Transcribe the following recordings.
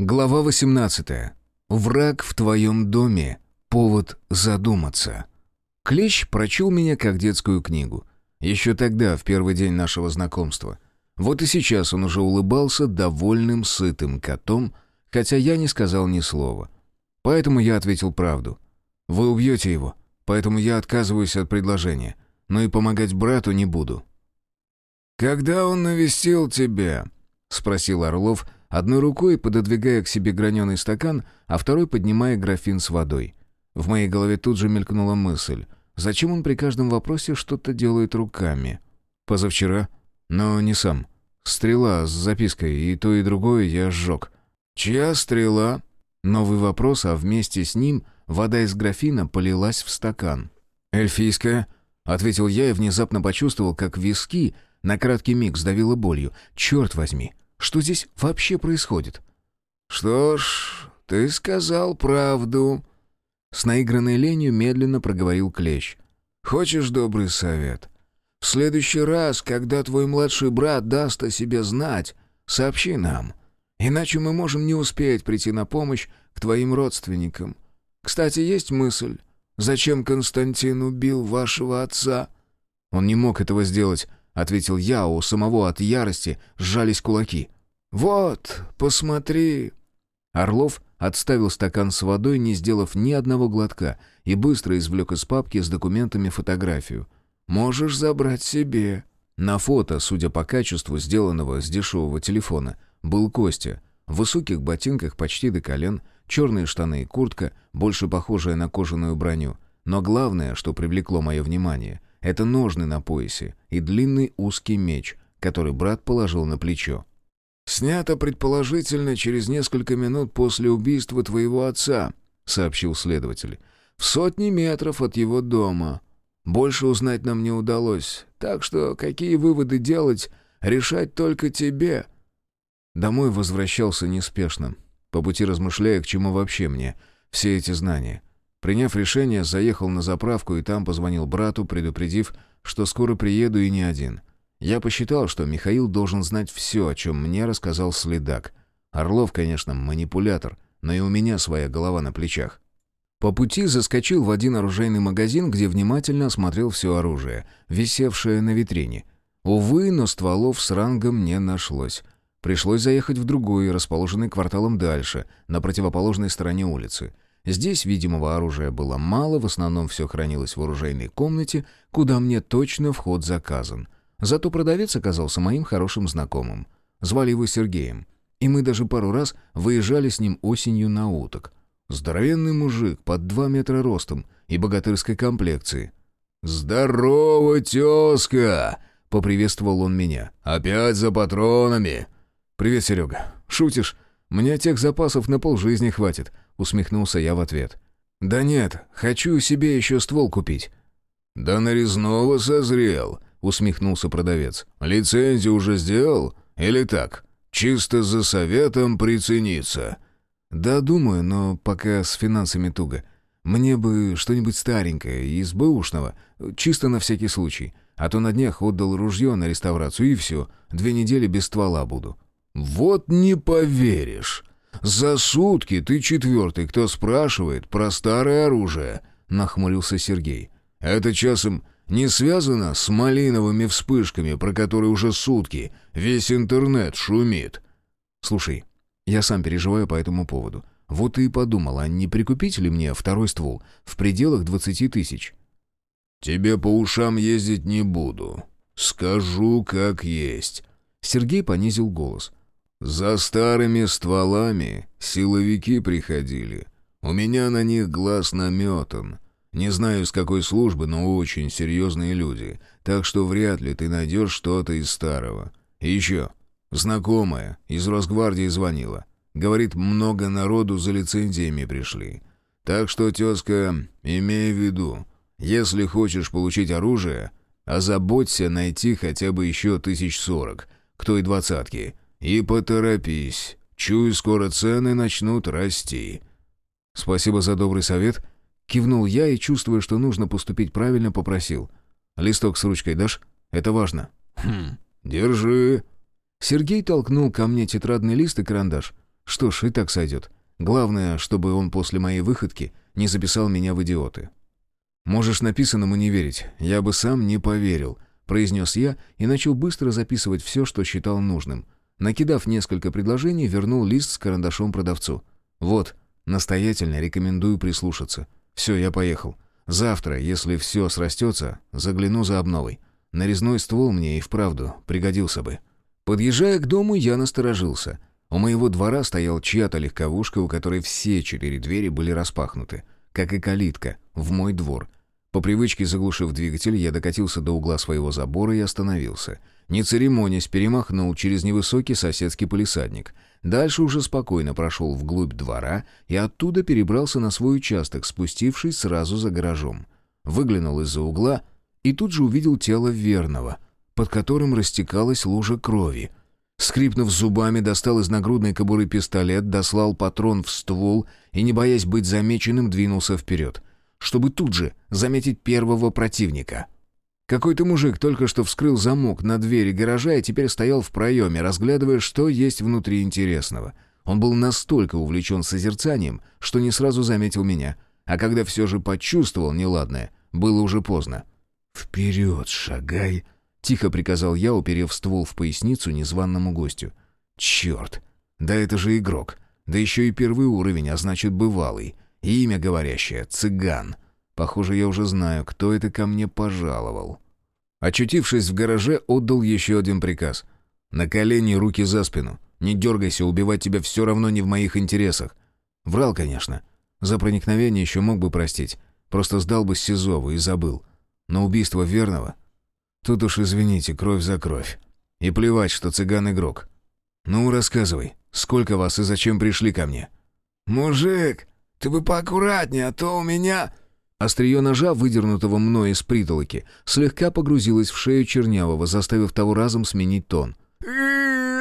Глава 18. Враг в твоем доме. Повод задуматься. Клещ прочел меня как детскую книгу. Еще тогда, в первый день нашего знакомства. Вот и сейчас он уже улыбался довольным, сытым котом, хотя я не сказал ни слова. Поэтому я ответил правду. «Вы убьете его, поэтому я отказываюсь от предложения, но и помогать брату не буду». «Когда он навестил тебя?» — спросил Орлов, одной рукой пододвигая к себе граненый стакан, а второй поднимая графин с водой. В моей голове тут же мелькнула мысль. Зачем он при каждом вопросе что-то делает руками? Позавчера, но не сам. Стрела с запиской, и то, и другое я сжег. «Чья стрела?» Новый вопрос, а вместе с ним вода из графина полилась в стакан. «Эльфийская?» — ответил я и внезапно почувствовал, как виски на краткий миг сдавило болью. «Черт возьми, что здесь вообще происходит?» «Что ж, ты сказал правду», — с наигранной ленью медленно проговорил Клещ. «Хочешь добрый совет? В следующий раз, когда твой младший брат даст о себе знать, сообщи нам, иначе мы можем не успеть прийти на помощь к твоим родственникам. Кстати, есть мысль, зачем Константин убил вашего отца?» «Он не мог этого сделать», ответил я, у самого от ярости сжались кулаки. «Вот, посмотри!» Орлов отставил стакан с водой, не сделав ни одного глотка, и быстро извлек из папки с документами фотографию. «Можешь забрать себе». На фото, судя по качеству сделанного с дешевого телефона, был Костя. В высоких ботинках почти до колен, черные штаны и куртка, больше похожая на кожаную броню. Но главное, что привлекло мое внимание, это ножны на поясе и длинный узкий меч, который брат положил на плечо. «Снято, предположительно, через несколько минут после убийства твоего отца», — сообщил следователь. «В сотни метров от его дома. Больше узнать нам не удалось, так что какие выводы делать, решать только тебе». Домой возвращался неспешно, по пути размышляя, к чему вообще мне все эти знания. Приняв решение, заехал на заправку и там позвонил брату, предупредив, что скоро приеду и не один. Я посчитал, что Михаил должен знать все, о чем мне рассказал следак. Орлов, конечно, манипулятор, но и у меня своя голова на плечах. По пути заскочил в один оружейный магазин, где внимательно осмотрел все оружие, висевшее на витрине. Увы, но стволов с рангом не нашлось. Пришлось заехать в другой, расположенный кварталом дальше, на противоположной стороне улицы — Здесь видимого оружия было мало, в основном все хранилось в оружейной комнате, куда мне точно вход заказан. Зато продавец оказался моим хорошим знакомым. Звали его Сергеем. И мы даже пару раз выезжали с ним осенью на уток. Здоровенный мужик, под два метра ростом и богатырской комплекции. «Здорово, тезка!» — поприветствовал он меня. «Опять за патронами!» «Привет, Серега. Шутишь? Мне тех запасов на полжизни хватит», усмехнулся я в ответ. «Да нет, хочу себе еще ствол купить». «Да нарезного созрел», — усмехнулся продавец. «Лицензию уже сделал? Или так? Чисто за советом прицениться?» «Да, думаю, но пока с финансами туго. Мне бы что-нибудь старенькое, из бэушного, чисто на всякий случай. А то на днях отдал ружье на реставрацию, и все, две недели без ствола буду». «Вот не поверишь!» «За сутки ты четвертый, кто спрашивает про старое оружие», — нахмурился Сергей. «Это часом не связано с малиновыми вспышками, про которые уже сутки весь интернет шумит?» «Слушай, я сам переживаю по этому поводу. Вот и подумал, а не прикупить ли мне второй ствол в пределах двадцати тысяч?» «Тебе по ушам ездить не буду. Скажу, как есть». Сергей понизил голос. За старыми стволами силовики приходили. У меня на них глаз наметан. Не знаю, с какой службы, но очень серьезные люди. Так что вряд ли ты найдешь что-то из старого. И еще. Знакомая из Росгвардии звонила. Говорит, много народу за лицензиями пришли. Так что, тезка, имей в виду, если хочешь получить оружие, озаботься найти хотя бы еще тысяч сорок, к той двадцатке — и поторопись. Чую, скоро цены начнут расти». «Спасибо за добрый совет». Кивнул я и, чувствуя, что нужно поступить правильно, попросил. «Листок с ручкой дашь? Это важно». «Хм, держи». Сергей толкнул ко мне тетрадный лист и карандаш. Что ж, и так сойдет. Главное, чтобы он после моей выходки не записал меня в идиоты. «Можешь написанному не верить, я бы сам не поверил», — произнес я и начал быстро записывать все, что считал нужным. Накидав несколько предложений, вернул лист с карандашом продавцу. «Вот, настоятельно рекомендую прислушаться. Все, я поехал. Завтра, если все срастется, загляну за обновой. Нарезной ствол мне и вправду пригодился бы». Подъезжая к дому, я насторожился. У моего двора стоял чья-то легковушка, у которой все четыре двери были распахнуты, как и калитка, в мой двор. По привычке заглушив двигатель, я докатился до угла своего забора и остановился. Не церемонясь, перемахнул через невысокий соседский полисадник. Дальше уже спокойно прошел вглубь двора и оттуда перебрался на свой участок, спустившись сразу за гаражом. Выглянул из-за угла и тут же увидел тело верного, под которым растекалась лужа крови. Скрипнув зубами, достал из нагрудной кобуры пистолет, дослал патрон в ствол и, не боясь быть замеченным, двинулся вперед, чтобы тут же заметить первого противника. Какой-то мужик только что вскрыл замок на двери гаража и теперь стоял в проеме, разглядывая, что есть внутри интересного. Он был настолько увлечен созерцанием, что не сразу заметил меня, а когда все же почувствовал неладное, было уже поздно. «Вперед, шагай!» — тихо приказал я, уперев ствол в поясницу незваному гостю. «Черт! Да это же игрок! Да еще и первый уровень, а значит бывалый. И имя говорящее — цыган. Похоже, я уже знаю, кто это ко мне пожаловал». Очутившись в гараже, отдал еще один приказ. «На колени, руки за спину. Не дергайся, убивать тебя все равно не в моих интересах». Врал, конечно. За проникновение еще мог бы простить. Просто сдал бы Сизову и забыл. Но убийство верного Тут уж извините, кровь за кровь. И плевать, что цыган игрок. Ну, рассказывай, сколько вас и зачем пришли ко мне?» «Мужик, ты бы поаккуратнее, а то у меня...» Острие ножа, выдернутого мной из притолоки, слегка погрузилось в шею Чернявого, заставив того разом сменить тон.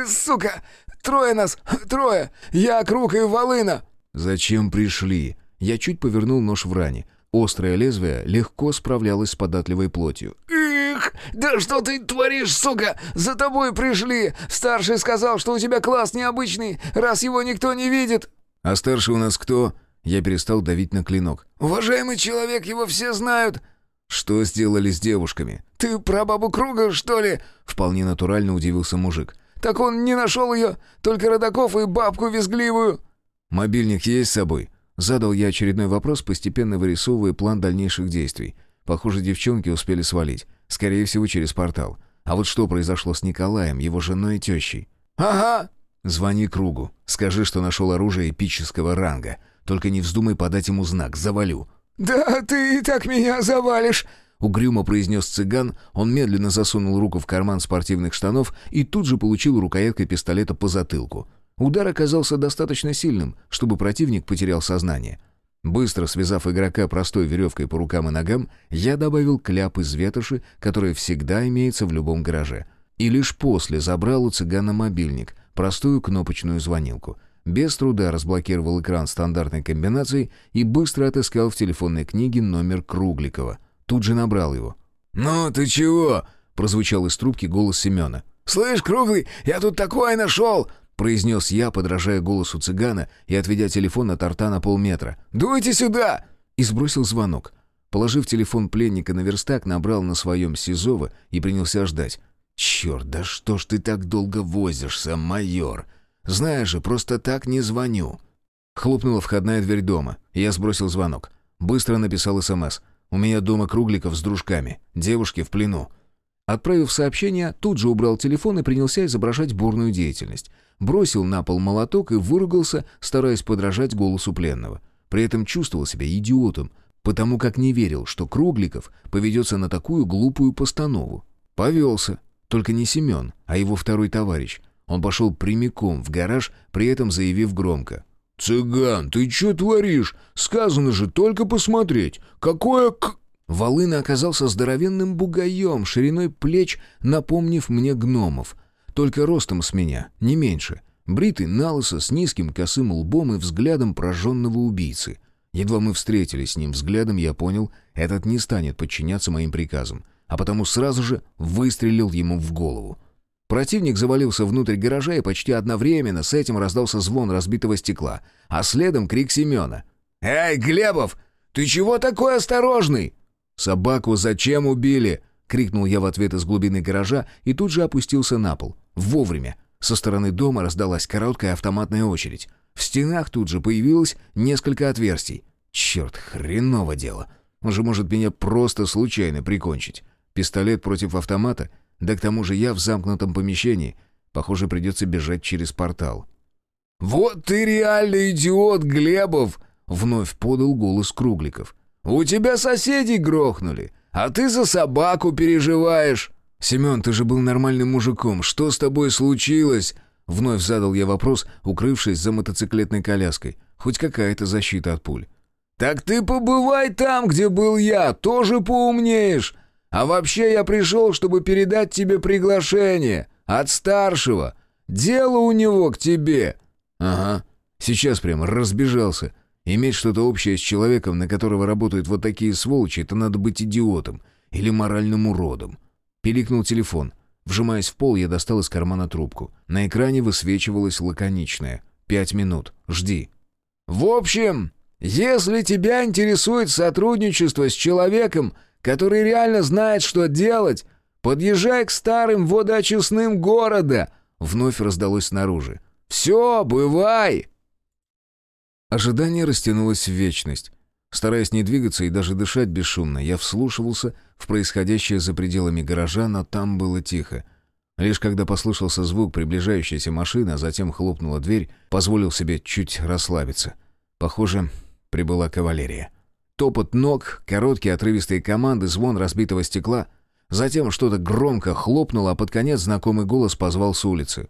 «Сука! Трое нас! Трое! Я, Круг и Волына!» «Зачем пришли?» Я чуть повернул нож в ране. Острое лезвие легко справлялось с податливой плотью. «Эх, да что ты творишь, сука? За тобой пришли! Старший сказал, что у тебя класс необычный, раз его никто не видит!» «А старший у нас кто?» Я перестал давить на клинок. «Уважаемый человек, его все знают!» «Что сделали с девушками?» «Ты про бабу Круга, что ли?» Вполне натурально удивился мужик. «Так он не нашел ее, только Родаков и бабку визгливую!» «Мобильник есть с собой?» Задал я очередной вопрос, постепенно вырисовывая план дальнейших действий. Похоже, девчонки успели свалить. Скорее всего, через портал. А вот что произошло с Николаем, его женой и тещей? «Ага!» «Звони Кругу. Скажи, что нашел оружие эпического ранга. Только не вздумай подать ему знак. Завалю». «Да ты и так меня завалишь!» Угрюмо произнес цыган, он медленно засунул руку в карман спортивных штанов и тут же получил рукояткой пистолета по затылку. Удар оказался достаточно сильным, чтобы противник потерял сознание. Быстро связав игрока простой веревкой по рукам и ногам, я добавил кляп из ветоши, которая всегда имеется в любом гараже. И лишь после забрал у цыгана мобильник, простую кнопочную звонилку. Без труда разблокировал экран стандартной комбинацией и быстро отыскал в телефонной книге номер Кругликова. Тут же набрал его. «Ну, ты чего?» — прозвучал из трубки голос Семена. «Слышь, Круглый, я тут такое нашел!» произнес я, подражая голосу цыгана и отведя телефон от рта на полметра. «Дуйте сюда!» И сбросил звонок. Положив телефон пленника на верстак, набрал на своем Сизова и принялся ждать. «Черт, да что ж ты так долго возишься, майор? Знаешь же, просто так не звоню». Хлопнула входная дверь дома, я сбросил звонок. Быстро написал СМС. «У меня дома Кругликов с дружками. Девушки в плену». Отправив сообщение, тут же убрал телефон и принялся изображать бурную деятельность бросил на пол молоток и выругался, стараясь подражать голосу пленного. При этом чувствовал себя идиотом, потому как не верил, что Кругликов поведется на такую глупую постанову. Повелся. Только не Семен, а его второй товарищ. Он пошел прямиком в гараж, при этом заявив громко. «Цыган, ты что творишь? Сказано же только посмотреть. Какое к...» Волына оказался здоровенным бугаем, шириной плеч, напомнив мне гномов — только ростом с меня, не меньше. Бритый налысо с низким косым лбом и взглядом прожженного убийцы. Едва мы встретились с ним взглядом, я понял, этот не станет подчиняться моим приказам, а потому сразу же выстрелил ему в голову. Противник завалился внутрь гаража, и почти одновременно с этим раздался звон разбитого стекла, а следом крик Семена. «Эй, Глебов, ты чего такой осторожный?» «Собаку зачем убили?» — крикнул я в ответ из глубины гаража и тут же опустился на пол. Вовремя. Со стороны дома раздалась короткая автоматная очередь. В стенах тут же появилось несколько отверстий. Черт, хреново дело. Он же может меня просто случайно прикончить. Пистолет против автомата? Да к тому же я в замкнутом помещении. Похоже, придется бежать через портал. «Вот ты реальный идиот, Глебов!» — вновь подал голос Кругликов. «У тебя соседей грохнули, а ты за собаку переживаешь!» «Семен, ты же был нормальным мужиком. Что с тобой случилось?» Вновь задал я вопрос, укрывшись за мотоциклетной коляской. Хоть какая-то защита от пуль. «Так ты побывай там, где был я, тоже поумнеешь. А вообще я пришел, чтобы передать тебе приглашение. От старшего. Дело у него к тебе». «Ага. Сейчас прямо разбежался. Иметь что-то общее с человеком, на которого работают вот такие сволочи, это надо быть идиотом или моральным уродом». Пиликнул телефон. Вжимаясь в пол, я достал из кармана трубку. На экране высвечивалось лаконичное. «Пять минут. Жди». «В общем, если тебя интересует сотрудничество с человеком, который реально знает, что делать, подъезжай к старым водоочистным города!» Вновь раздалось снаружи. «Все, бывай!» Ожидание растянулось в вечность. Стараясь не двигаться и даже дышать бесшумно, я вслушивался в происходящее за пределами гаража, но там было тихо. Лишь когда послышался звук приближающейся машины, а затем хлопнула дверь, позволил себе чуть расслабиться. Похоже, прибыла кавалерия. Топот ног, короткие отрывистые команды, звон разбитого стекла. Затем что-то громко хлопнуло, а под конец знакомый голос позвал с улицы.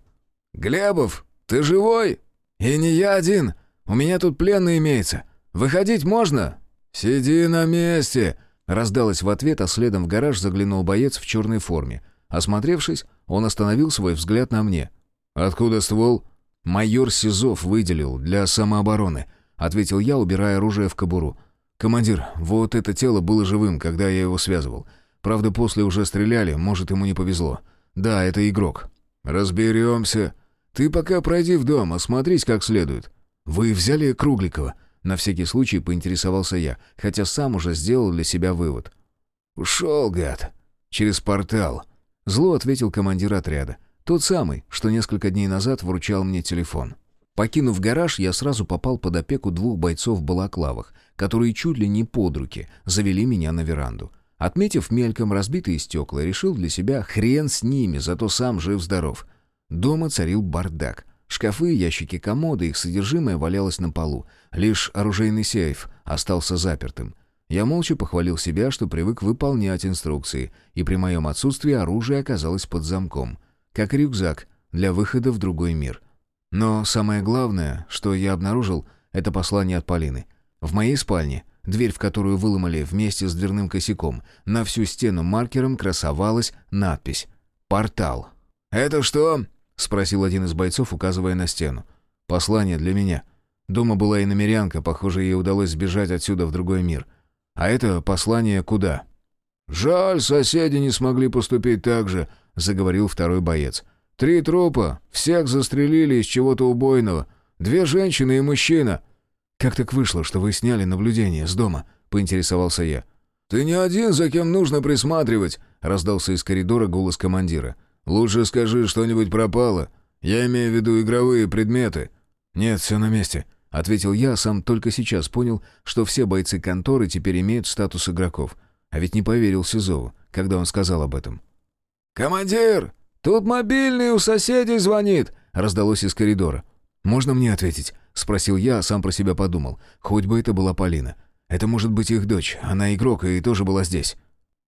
«Глебов, ты живой? И не я один. У меня тут пленный имеется. Выходить можно?» «Сиди на месте!» Раздалось в ответ, а следом в гараж заглянул боец в черной форме. Осмотревшись, он остановил свой взгляд на мне. «Откуда ствол?» «Майор Сизов выделил для самообороны», — ответил я, убирая оружие в кобуру. «Командир, вот это тело было живым, когда я его связывал. Правда, после уже стреляли, может, ему не повезло. Да, это игрок». «Разберемся. Ты пока пройди в дом, осмотрись как следует». «Вы взяли Кругликова?» На всякий случай поинтересовался я, хотя сам уже сделал для себя вывод. «Ушел, гад. Через портал». Зло ответил командир отряда. Тот самый, что несколько дней назад вручал мне телефон. Покинув гараж, я сразу попал под опеку двух бойцов в балаклавах, которые чуть ли не под руки завели меня на веранду. Отметив мельком разбитые стекла, решил для себя хрен с ними, зато сам жив-здоров. Дома царил бардак. Шкафы, ящики комода, их содержимое валялось на полу. Лишь оружейный сейф остался запертым. Я молча похвалил себя, что привык выполнять инструкции, и при моем отсутствии оружие оказалось под замком. Как рюкзак для выхода в другой мир. Но самое главное, что я обнаружил, это послание от Полины. В моей спальне, дверь в которую выломали вместе с дверным косяком, на всю стену маркером красовалась надпись «Портал». «Это что?» — спросил один из бойцов, указывая на стену. «Послание для меня. Дома была и намерянка, похоже, ей удалось сбежать отсюда в другой мир. А это послание куда?» «Жаль, соседи не смогли поступить так же», — заговорил второй боец. «Три трупа, всех застрелили из чего-то убойного. Две женщины и мужчина». «Как так вышло, что вы сняли наблюдение с дома?» — поинтересовался я. «Ты не один, за кем нужно присматривать», — раздался из коридора голос командира. «Лучше скажи, что-нибудь пропало. Я имею в виду игровые предметы». «Нет, все на месте», — ответил я, сам только сейчас понял, что все бойцы конторы теперь имеют статус игроков. А ведь не поверил Сизову, когда он сказал об этом. «Командир, тут мобильный у соседей звонит», — раздалось из коридора. «Можно мне ответить?» — спросил я, а сам про себя подумал. Хоть бы это была Полина. Это может быть их дочь, она игрок и тоже была здесь.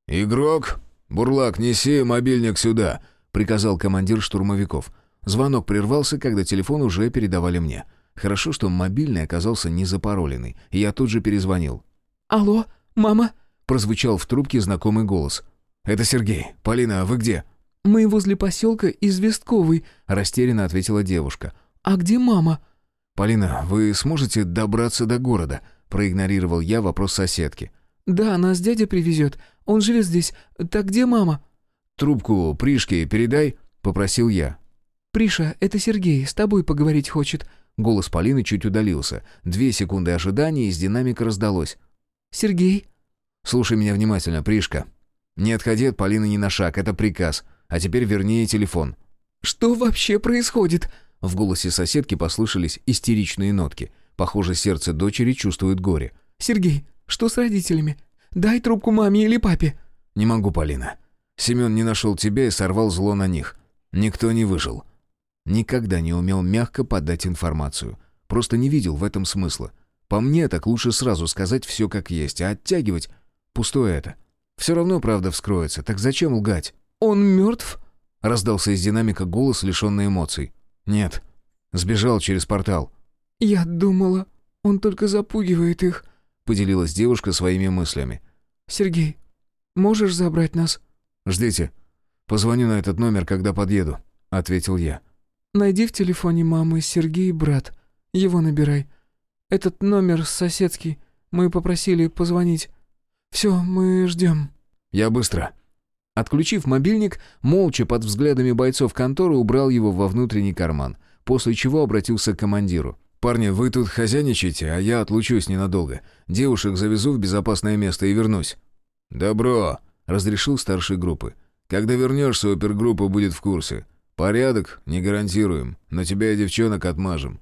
«Игрок? Бурлак, неси мобильник сюда», — приказал командир штурмовиков. Звонок прервался, когда телефон уже передавали мне. Хорошо, что мобильный оказался не запароленный, и я тут же перезвонил. «Алло, мама?» — прозвучал в трубке знакомый голос. «Это Сергей. Полина, вы где?» «Мы возле поселка Известковый», — растерянно ответила девушка. «А где мама?» «Полина, вы сможете добраться до города?» — проигнорировал я вопрос соседки. «Да, нас дядя привезет. Он живет здесь. Так где мама?» «Трубку Пришке передай». — попросил я. «Приша, это Сергей, с тобой поговорить хочет». Голос Полины чуть удалился. Две секунды ожидания, из динамика раздалось. «Сергей?» «Слушай меня внимательно, Пришка. Не отходи от Полины ни на шаг, это приказ. А теперь верни ей телефон». «Что вообще происходит?» В голосе соседки послышались истеричные нотки. Похоже, сердце дочери чувствует горе. «Сергей, что с родителями? Дай трубку маме или папе». «Не могу, Полина. Семен не нашел тебя и сорвал зло на них. Никто не выжил. Никогда не умел мягко подать информацию. Просто не видел в этом смысла. По мне, так лучше сразу сказать все как есть, а оттягивать — пустое это. Все равно правда вскроется, так зачем лгать? «Он мертв?» — раздался из динамика голос, лишенный эмоций. «Нет. Сбежал через портал». «Я думала, он только запугивает их», — поделилась девушка своими мыслями. «Сергей, можешь забрать нас?» «Ждите. Позвоню на этот номер, когда подъеду», — ответил я. Найди в телефоне мамы Сергей брат. Его набирай. Этот номер соседский. Мы попросили позвонить. Все, мы ждем». «Я быстро». Отключив мобильник, молча под взглядами бойцов конторы убрал его во внутренний карман, после чего обратился к командиру. «Парни, вы тут хозяйничаете, а я отлучусь ненадолго. Девушек завезу в безопасное место и вернусь». «Добро», — разрешил старший группы. «Когда вернешься, опергруппа будет в курсе. «Порядок не гарантируем, но тебя и девчонок отмажем.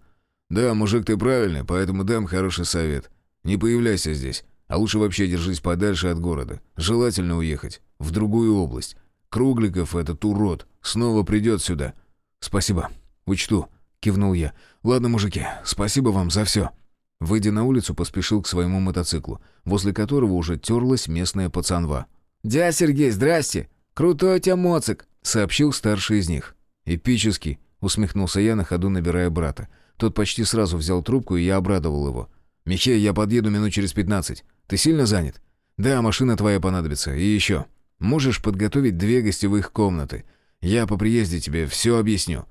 Да, мужик ты правильный, поэтому дам хороший совет. Не появляйся здесь, а лучше вообще держись подальше от города. Желательно уехать в другую область. Кругликов этот урод снова придет сюда». «Спасибо, учту», — кивнул я. «Ладно, мужики, спасибо вам за все». Выйдя на улицу, поспешил к своему мотоциклу, возле которого уже терлась местная пацанва. «Дядя Сергей, здрасте! Крутой у тебя моцик!» — сообщил старший из них. «Эпический», — усмехнулся я на ходу, набирая брата. Тот почти сразу взял трубку, и я обрадовал его. «Михей, я подъеду минут через пятнадцать. Ты сильно занят?» «Да, машина твоя понадобится. И еще. Можешь подготовить две гостевых комнаты. Я по приезде тебе все объясню».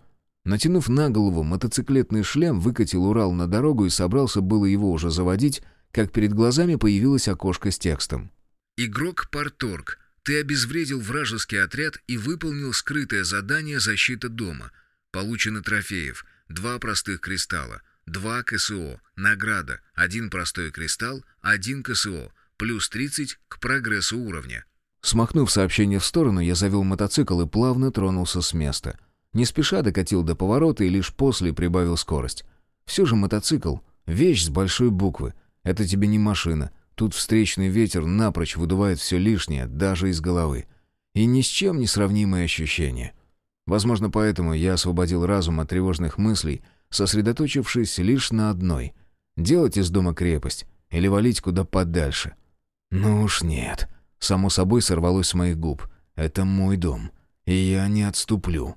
Натянув на голову мотоциклетный шлем, выкатил Урал на дорогу и собрался было его уже заводить, как перед глазами появилось окошко с текстом. «Игрок Парторг. Ты обезвредил вражеский отряд и выполнил скрытое задание защита дома. Получено трофеев. Два простых кристалла. Два КСО. Награда. Один простой кристалл, один КСО. Плюс 30 к прогрессу уровня. Смахнув сообщение в сторону, я завел мотоцикл и плавно тронулся с места. Не спеша докатил до поворота и лишь после прибавил скорость. Все же мотоцикл — вещь с большой буквы. Это тебе не машина. Тут встречный ветер напрочь выдувает все лишнее, даже из головы. И ни с чем не сравнимые ощущения. Возможно, поэтому я освободил разум от тревожных мыслей, сосредоточившись лишь на одной — делать из дома крепость или валить куда подальше. Ну уж нет. Само собой сорвалось с моих губ. Это мой дом, и я не отступлю.